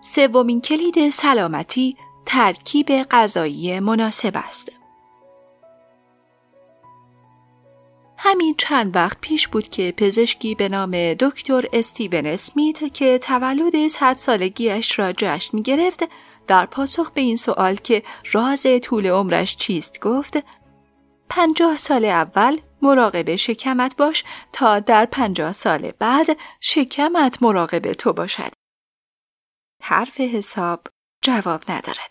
سومین کلید سلامتی ترکیب غذایی مناسب است. همین چند وقت پیش بود که پزشکی به نام دکتر استیون اسمیت که تولد صد سالگیش را جشن می گرفت در پاسخ به این سوال که راز طول عمرش چیست گفت پنجاه سال اول مراقب شکمت باش تا در پنجاه سال بعد شکمت مراقب تو باشد. حرف حساب جواب ندارد.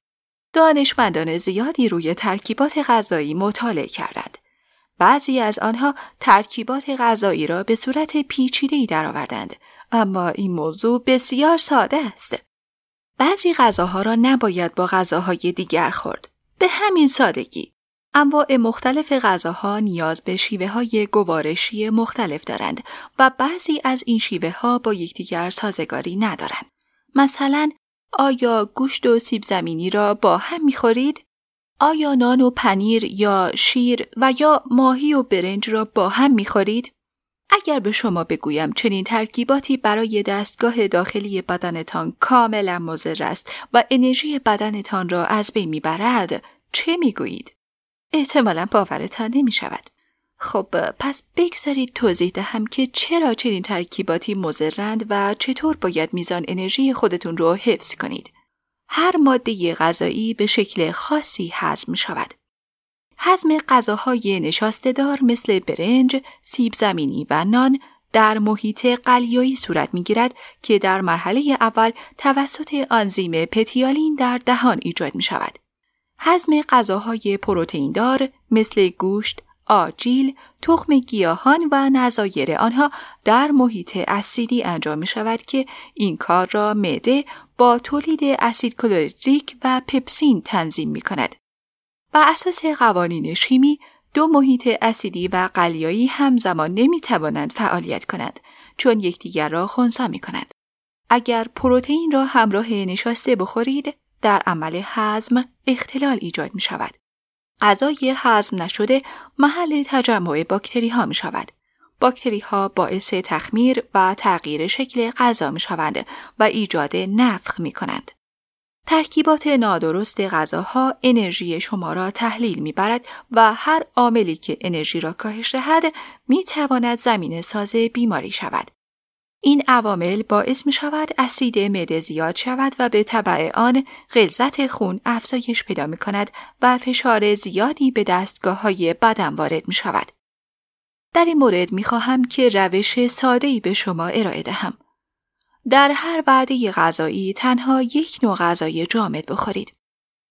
دانشمندان زیادی روی ترکیبات غذایی مطالعه کردند. بعضی از آنها ترکیبات غذایی را به صورت پیچیده‌ای درآوردند اما این موضوع بسیار ساده است. بعضی غذاها را نباید با غذاهای دیگر خورد. به همین سادگی. انواع مختلف غذاها نیاز به شیوه های گوارشی مختلف دارند و بعضی از این شیوه ها با یکدیگر سازگاری ندارند. مثلا آیا گوشت و سیب زمینی را با هم می‌خورید؟ آیا نان و پنیر یا شیر و یا ماهی و برنج را با هم می‌خورید؟ اگر به شما بگویم چنین ترکیباتی برای دستگاه داخلی بدنتان کاملا مضر است و انرژی بدنتان را از بین می‌برد چه می‌گویید احتمالا باورتان نمی شود. خب پس بگذارید توضیح دهم که چرا چنین ترکیباتی مضرند و چطور باید میزان انرژی خودتون رو حفظ کنید. هر ماده غذایی به شکل خاصی هضم می شود. هضم غذاهای نشاسته دار مثل برنج، سیب زمینی و نان در محیط قلیایی صورت می گیرد که در مرحله اول توسط آنزیم پتیالین در دهان ایجاد می شود. هضم غذاهای پروتئین دار مثل گوشت، آجیل، تخم گیاهان و نظایر آنها در محیط اسیدی انجام می شود که این کار را معده با تولید اسید کلوریدریک و پپسین تنظیم می کند. بر اساس قوانین شیمی دو محیط اسیدی و قلیایی همزمان نمی توانند فعالیت کنند چون یکدیگر را خونسا می کنند. اگر پروتئین را همراه نشاسته بخورید در عمل هضم اختلال ایجاد می شود. غذای هضم نشده محل تجمع باکتری ها می شود. باکتری ها باعث تخمیر و تغییر شکل غذا می شوند و ایجاد نفخ می کنند. ترکیبات نادرست غذاها انرژی شما را تحلیل می برد و هر عاملی که انرژی را کاهش دهد می تواند زمین ساز بیماری شود. این عوامل باعث می شود اسید معده زیاد شود و به طبع آن غلظت خون افزایش پیدا می کند و فشار زیادی به دستگاه های بدن وارد می شود. در این مورد می خواهم که روش ساده به شما ارائه دهم. در هر وعده غذایی تنها یک نوع غذای جامد بخورید.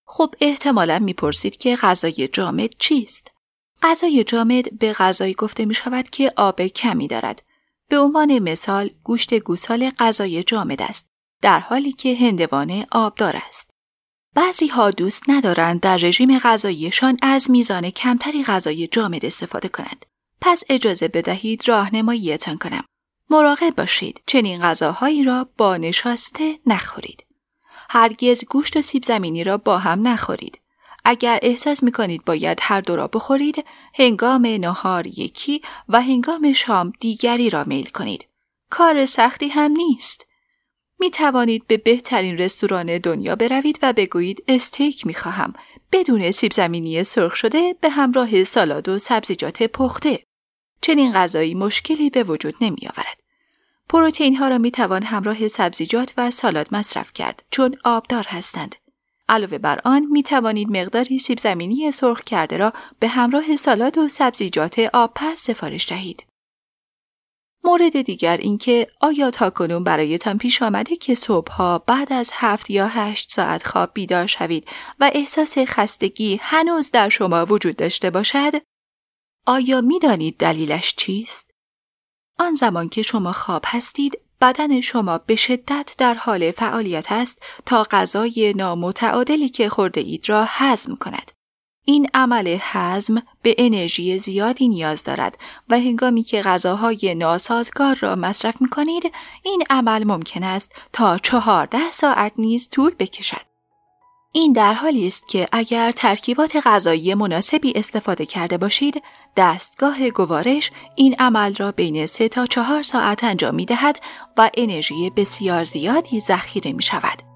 خب احتمالا می‌پرسید که غذای جامد چیست؟ غذای جامد به غذایی گفته می شود که آب کمی دارد به عنوان مثال گوشت گوسال غذای جامد است در حالی که هندوانه آبدار است. بعضی ها دوست ندارند در رژیم غذاییشان از میزان کمتری غذای جامد استفاده کنند. پس اجازه بدهید راهنماییتان کنم. مراقب باشید چنین غذاهایی را با نشاسته نخورید. هرگز گوشت و سیب زمینی را با هم نخورید. اگر احساس می کنید باید هر دو را بخورید، هنگام نهار یکی و هنگام شام دیگری را میل کنید. کار سختی هم نیست. می توانید به بهترین رستوران دنیا بروید و بگویید استیک می خواهم بدون سیب زمینی سرخ شده به همراه سالاد و سبزیجات پخته. چنین غذایی مشکلی به وجود نمی آورد. پروتئین ها را می توان همراه سبزیجات و سالاد مصرف کرد چون آبدار هستند. علاوه بر آن می توانید مقداری سیب زمینی سرخ کرده را به همراه سالاد و سبزیجات آبپز سفارش دهید. مورد دیگر اینکه آیا تاکنون برایتان پیش آمده که صبحها بعد از هفت یا هشت ساعت خواب بیدار شوید و احساس خستگی هنوز در شما وجود داشته باشد؟ آیا می دانید دلیلش چیست؟ آن زمان که شما خواب هستید بدن شما به شدت در حال فعالیت است تا غذای نامتعادلی که خورده اید را هضم کند. این عمل هضم به انرژی زیادی نیاز دارد و هنگامی که غذاهای ناسازگار را مصرف می کنید این عمل ممکن است تا چهارده ساعت نیز طول بکشد. این در حالی است که اگر ترکیبات غذایی مناسبی استفاده کرده باشید، دستگاه گوارش این عمل را بین 3 تا 4 ساعت انجام می دهد و انرژی بسیار زیادی ذخیره می شود.